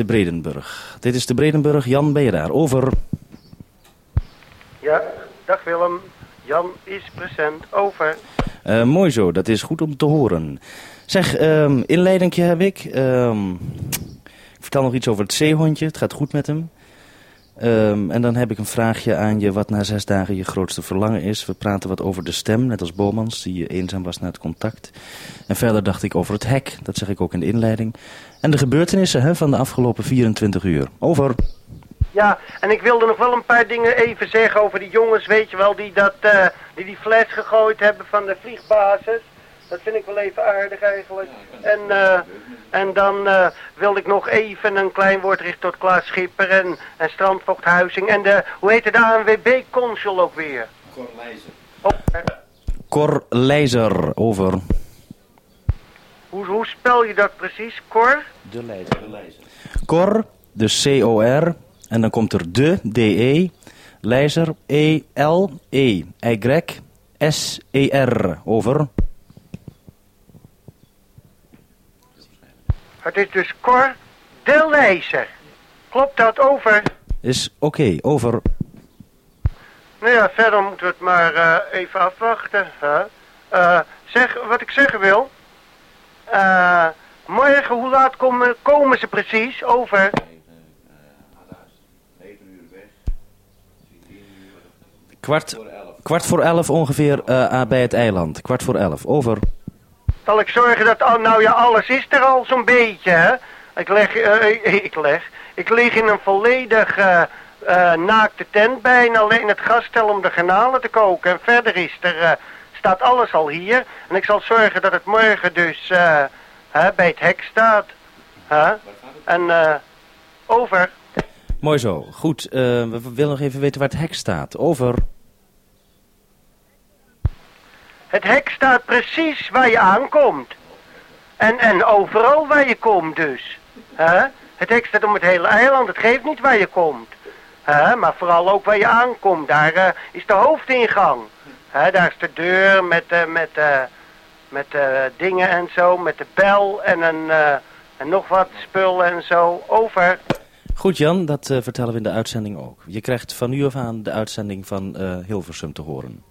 de Bredenburg. Dit is de Bredenburg. Jan, ben je daar? Over. Ja, dag Willem. Jan is present. Over. Uh, mooi zo, dat is goed om te horen. Zeg, um, inleidingje heb ik. Um, ik vertel nog iets over het zeehondje. Het gaat goed met hem. Um, en dan heb ik een vraagje aan je wat na zes dagen je grootste verlangen is. We praten wat over de stem, net als Bomans, die eenzaam was na het contact. En verder dacht ik over het hek, dat zeg ik ook in de inleiding. En de gebeurtenissen van de afgelopen 24 uur. Over. Ja, en ik wilde nog wel een paar dingen even zeggen over die jongens, weet je wel, die dat, uh, die, die fles gegooid hebben van de vliegbasis. Dat vind ik wel even aardig eigenlijk. En, uh, en dan uh, wilde ik nog even een klein woord richten tot Klaas Schipper en, en. En de, hoe heet de ANWB-consul ook weer? Cor Leijzer. Over. Cor Leijzer, over. Hoe, hoe spel je dat precies, Cor? De Leijzer. De Leijzer. Cor, dus C-O-R. En dan komt er de, D-E. Leijzer, E-L-E. Y-S-E-R, over. Het is dus Cor de Leijzer. Klopt dat over? Is oké, okay, over. Nou ja, verder moeten we het maar uh, even afwachten. Huh? Uh, zeg, wat ik zeggen wil. Uh, morgen, hoe laat komen, komen ze precies? Over. Kwart, kwart voor elf ongeveer bij het eiland. Kwart voor elf, over. Zal ik zorgen dat, oh, nou ja, alles is er al zo'n beetje, hè? Ik leg, uh, ik leg, ik lig in een volledig uh, uh, naakte tent bij en alleen het gasstel om de garnalen te koken. En verder is er, staat alles al hier. En ik zal zorgen dat het morgen dus bij het hek staat. Huh? En over. Mooi zo. Goed, we willen nog even weten waar het hek staat. Over. Het hek staat precies waar je aankomt. En, en overal waar je komt dus. Huh? Het hek staat om het hele eiland. Het geeft niet waar je komt. Huh? Maar vooral ook waar je aankomt. Daar uh, is de hoofdingang. Huh? Daar is de deur met, uh, met, uh, met dingen en zo. Met de bel en, een, en nog wat spul en zo. Over. Goed Jan, dat vertellen we in de uitzending ook. Je krijgt van nu af aan de uitzending van Hilversum te horen.